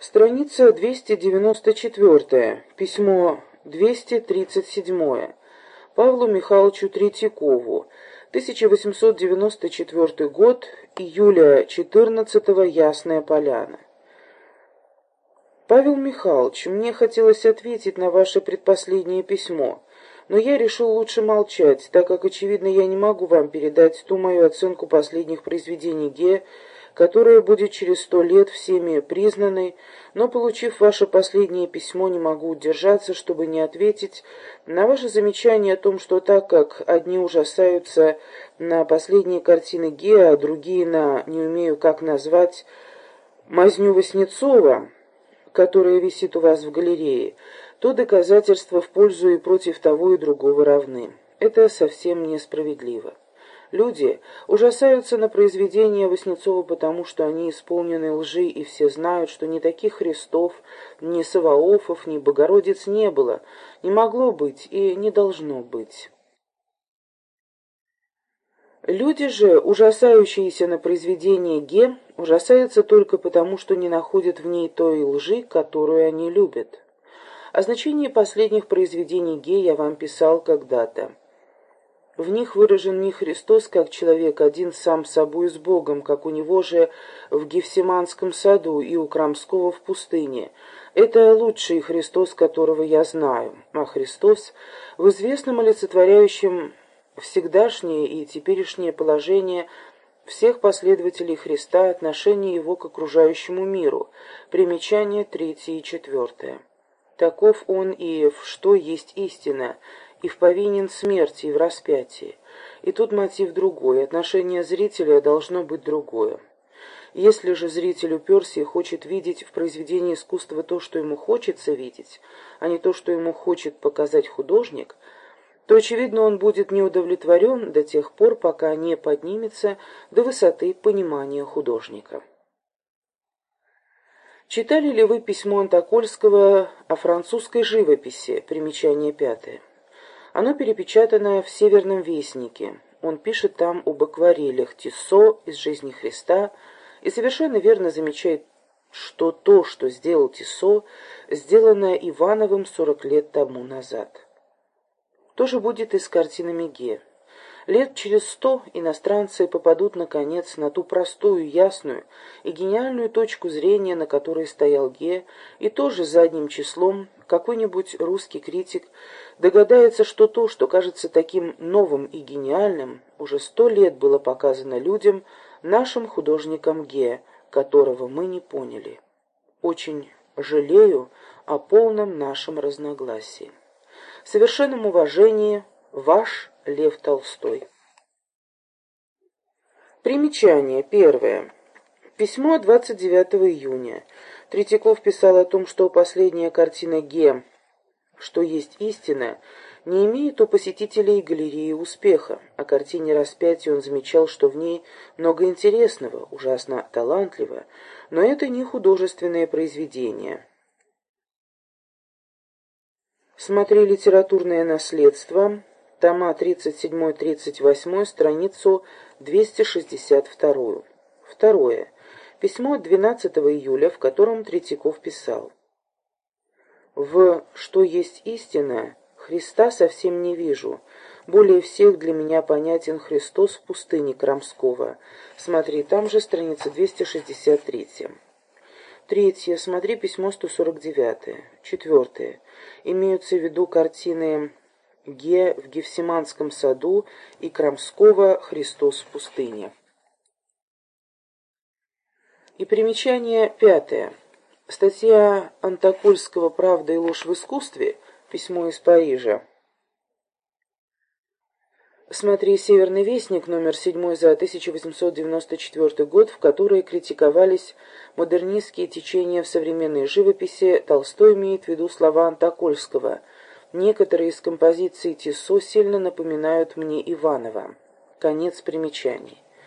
Страница 294, письмо 237. Павлу Михайловичу Третьякову, 1894 год, июля 14 -го, Ясная Поляна. Павел Михайлович, мне хотелось ответить на ваше предпоследнее письмо, но я решил лучше молчать, так как, очевидно, я не могу вам передать ту мою оценку последних произведений Ге, которая будет через сто лет всеми признанной, но, получив ваше последнее письмо, не могу удержаться, чтобы не ответить на ваше замечание о том, что так как одни ужасаются на последние картины Геа, а другие на, не умею как назвать, мазню Васнецова, которая висит у вас в галерее, то доказательства в пользу и против того и другого равны. Это совсем несправедливо. Люди ужасаются на произведения Васнецова потому, что они исполнены лжи, и все знают, что ни таких Христов, ни Саваофов, ни Богородиц не было, не могло быть и не должно быть. Люди же, ужасающиеся на произведение Ге, ужасаются только потому, что не находят в ней той лжи, которую они любят. О значении последних произведений Ге я вам писал когда-то. В них выражен не Христос как человек, один сам собой с Богом, как у него же в Гефсиманском саду и у Крамского в пустыне. Это лучший Христос, которого я знаю. А Христос в известном олицетворяющем всегдашнее и теперешнее положение всех последователей Христа, отношение его к окружающему миру. Примечание третье и четвертое. Таков он и в что есть истина – и в повинен смерти, и в распятии. И тут мотив другой, отношение зрителя должно быть другое. Если же зритель уперся и хочет видеть в произведении искусства то, что ему хочется видеть, а не то, что ему хочет показать художник, то, очевидно, он будет неудовлетворен до тех пор, пока не поднимется до высоты понимания художника. Читали ли вы письмо Антокольского о французской живописи, примечание пятое? Оно перепечатано в «Северном вестнике». Он пишет там об акварелях Тиссо из «Жизни Христа» и совершенно верно замечает, что то, что сделал Тиссо, сделано Ивановым сорок лет тому назад. То же будет и с картинами Ге. Лет через сто иностранцы попадут, наконец, на ту простую, ясную и гениальную точку зрения, на которой стоял Ге, и тоже задним числом какой-нибудь русский критик догадается, что то, что кажется таким новым и гениальным, уже сто лет было показано людям, нашим художникам Ге, которого мы не поняли. Очень жалею о полном нашем разногласии. В совершенном уважении, ваш Лев Толстой. Примечание. Первое. Письмо 29 июня. Третьяков писал о том, что последняя картина Ге, что есть истина, не имеет у посетителей галереи успеха. О картине распятия он замечал, что в ней много интересного, ужасно талантливо, но это не художественное произведение. Смотри «Литературное наследство», тома 37-38, страницу 262. Второе. Письмо от 12 июля, в котором Третьяков писал. «В «Что есть истина» Христа совсем не вижу. Более всех для меня понятен Христос в пустыне Крамского. Смотри, там же страница 263. Третье. Смотри письмо 149. Четвертое. Имеются в виду картины Ге в Гефсиманском саду и Крамского «Христос в пустыне». И примечание пятое. Статья Антокольского «Правда и ложь в искусстве», письмо из Парижа. Смотри «Северный вестник», номер 7 за 1894 год, в которой критиковались модернистские течения в современной живописи, Толстой имеет в виду слова Антокольского. Некоторые из композиций Тиссо сильно напоминают мне Иванова. Конец примечаний.